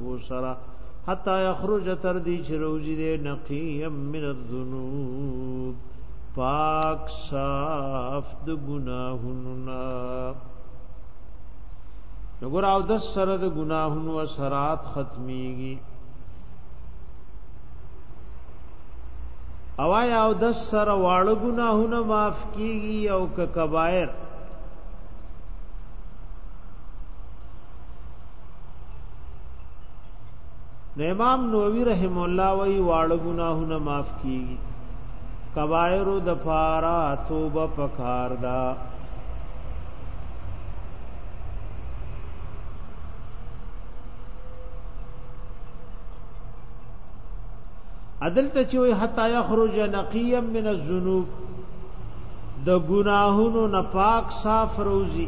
ابو سرا حتا یخرج تر دی چې روزي دې نقیم من الذنوب پاک صاف د ګناهونو نه نګور او د سره د ګناهونو اثرات ختميږي او آیا او د سره واړه ګناهونه معاف کیږي او ک کبایر نو امام نووي رحم الله وی واړه ګناهونه معاف کیږي کبائر د پارا توبه پکار دا عدل ته چې وي حتا یخرج نقیا من الذنوب د ګناهونو نه پاک صاف روزي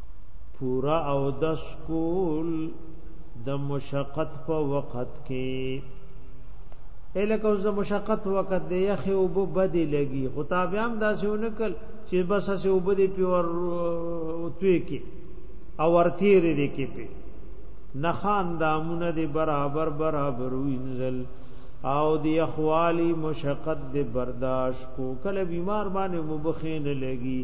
پورا او د سکول د مشقت په وخت کې الکه اوس د مشقت وخت دی یخه او به بدی لګي خو تابعام داسې ونکل چې بس اسه او بدی پیور توی کې او ورتیر دې کې په نخان دامونه دې برابر برابر وینځل او دی اخوالی مشقت دی برداشت کو کله بیمار باندې مبخین لګی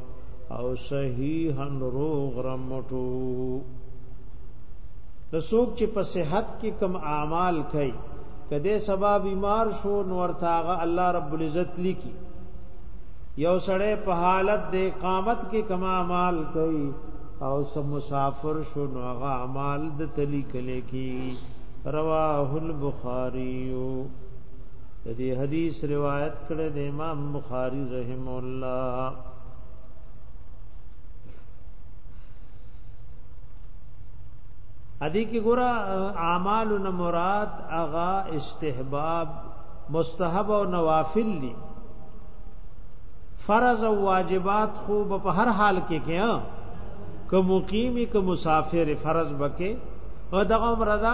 او صحیحا روغ رمټو د څوک چې په صحت کې کم اعمال کوي کده سبا بیمار شو نو ورته هغه الله رب العزت لیکي یو سړی په حالت د اقامت کې کم اعمال کوي او سم مسافر شو نو هغه اعمال د تلی کله کی رواه البخاری د دې حدیث روایت کړی د امام بخاری رحم الله ادي کې ګور اعمال نه مراد اغا استحباب مستحب او نوافل دي فرض او واجبات خو په هر حال کې کې ها که مقیمی که مسافر فرض بکې او دغه مردا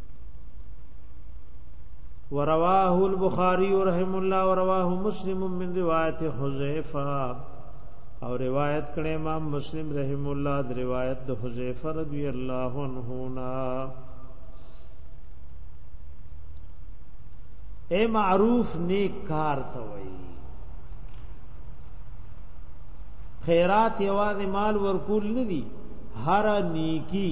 ورواه البخاری رحم الله ورواه مسلم من روایت حذیفه او روایت کړي امام مسلم رحم الله د روایت د حذیفه رضی الله عنه نا اے معروف نیک کار ته وای خیرات یوازې مال ورکول نه دي هر نیکی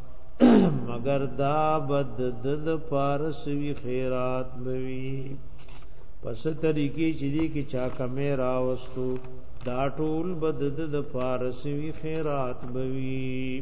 مگر دا بد د د پارسوي خیرات بوي پس طریقې چې دې کې چا کمې راوستو دا ټول بد د د پارسوي خیرات بوي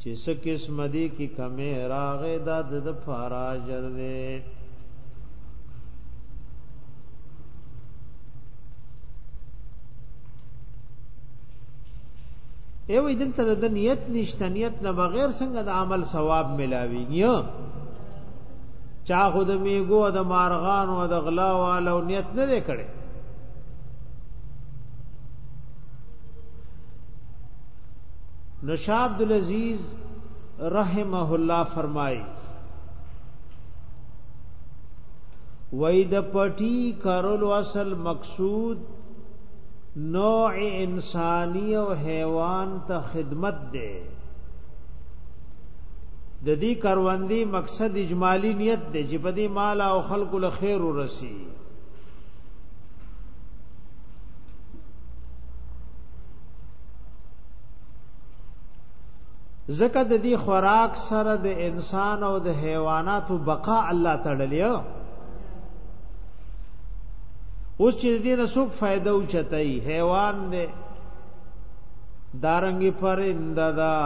چې څه قسم دي کې کمه راغې دا د پارا اجر دی یو دلته د نیت نشته نیت نه بغیر څنګه د عمل ثواب ملاویږي چا خود میګو د مارغان او د غلا والو نیت نه دی کړی نو شاه عبد العزيز رحمه الله فرمای وای د پټی کارولو اصل مقصود نوع انسانی او حیوان ته خدمت ده د دې کاروندې مقصد اجمالی نیت دی چې په دې مال او خلکو له خیر ورسی زکه د دې خوراک سره د انسان او د حیواناتو بقا الله تړلې اوس چې دې نه څوک فائدہ اوچتای حیوان دې دارنګي پرنده دا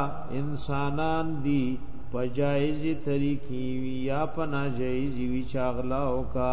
انسانان دي په جایزي طریقې وی یا په ناجایزي وی چاغلاو کا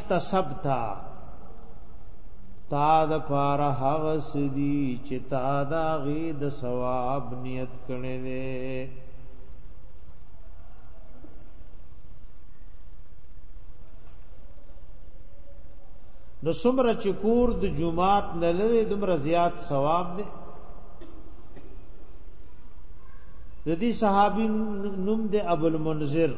اکتسبتا تا د پار هغه سدي چې تا دا غي د ثواب نیت کړي دي نو سمره چې کور د جمعات نه لري دومره زیات ثواب دي د دې صحابي نوم د ابو المنذر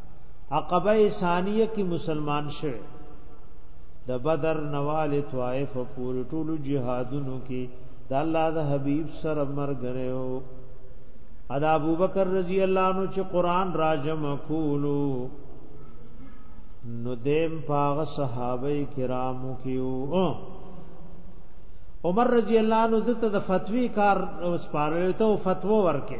عقبه ثانیه کې مسلمان شوه د بدر نوال طائف پورې ټولو جهادونو کې د الله د حبیب سره مرګره ادا ابو بکر رضی الله عنه چې قران راجم کولو نو دیم پاغ صحابه کرامو کیو عمر رضی الله عنه دته د فتوی کار سپارل ته فتوا ورکه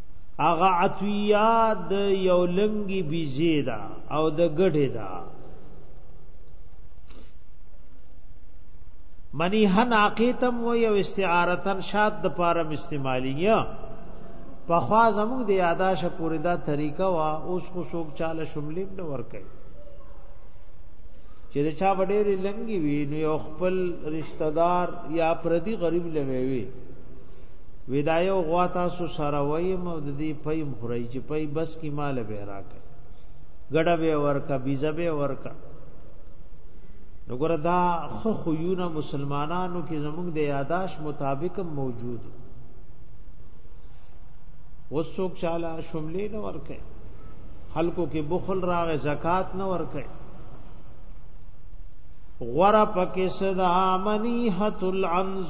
هغه عطویا د یو لنګي بیزی دا او د ګډه دا منی هن عقیتم و یو استعارتن شاد د پارم استعمالی یا په خوا زموږ د یاداشه پوری دا طریقه وا اوس خو څوک چاله شملیم نه ور کوي چې چا وړې لنګي وی نو خپل رشتہ دار یا پردي غریب لوي ودایو غوا تاسو سره وایم او د دې پیم خورای چې پي بس کی مال به راکړي ګډه به ورکا بیزه به ورکا نو ګره دا خو خيونه مسلمانانو کې زموږ د یاداش مطابق موجود وسوک چاله شملې نه ورکه خلکو کې بخل راغې زکات نه ورکه غره پکې صدا منیحت العنز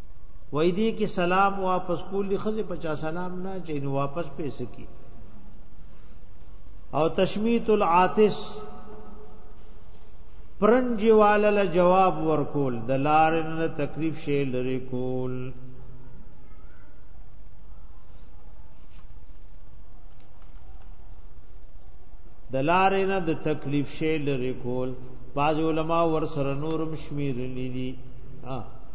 وای دی کې سلام واپس کول دي خزه پچا سلام نه چې نو واپس پیسې کی او تشمیت العاطس پرنج والل جواب ورکول د لارن تکلیف شی لری کول د لارن د تکلیف شی لری کول بعض علما ور سره نورم شمیر لیدي ها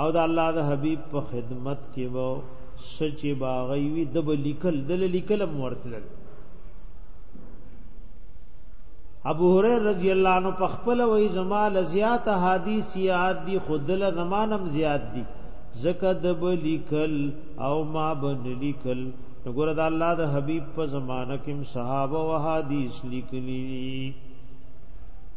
او د الله د حبيب په خدمت کې وو سچ باغی وی د لیکل د لیکل مورتل ابو هريره رضی الله عنه په خپل وای زما لزیات حدیث یاد دي خودل زمانم زیات دي زکه د لیکل او ما بن لیکل وګوره د الله د حبيب په زمانه کې صحابه او حدیث لیکلي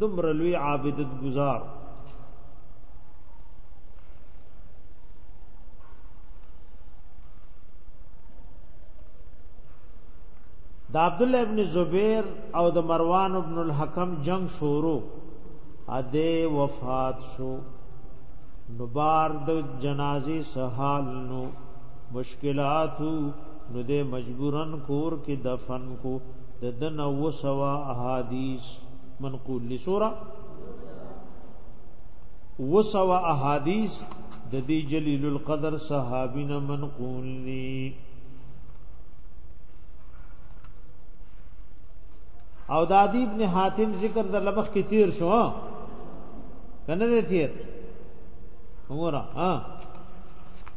دومره لوی عابدت گزار د عبد الله ابن زبیر او د مروان ابن الحکم جنگ شروع اده وفات شو نبار د جنازي سحال نو مشکلاتو نو د مجبورن کور کې دفن کو د دن او سوا احادیث منقول لسورا وسوا احادیث د دې جلیل القدر صحابین منقول دي او د عدی ابن حاتم ذکر در لمخ کې تیر شو کنه دې تیر وګوره ها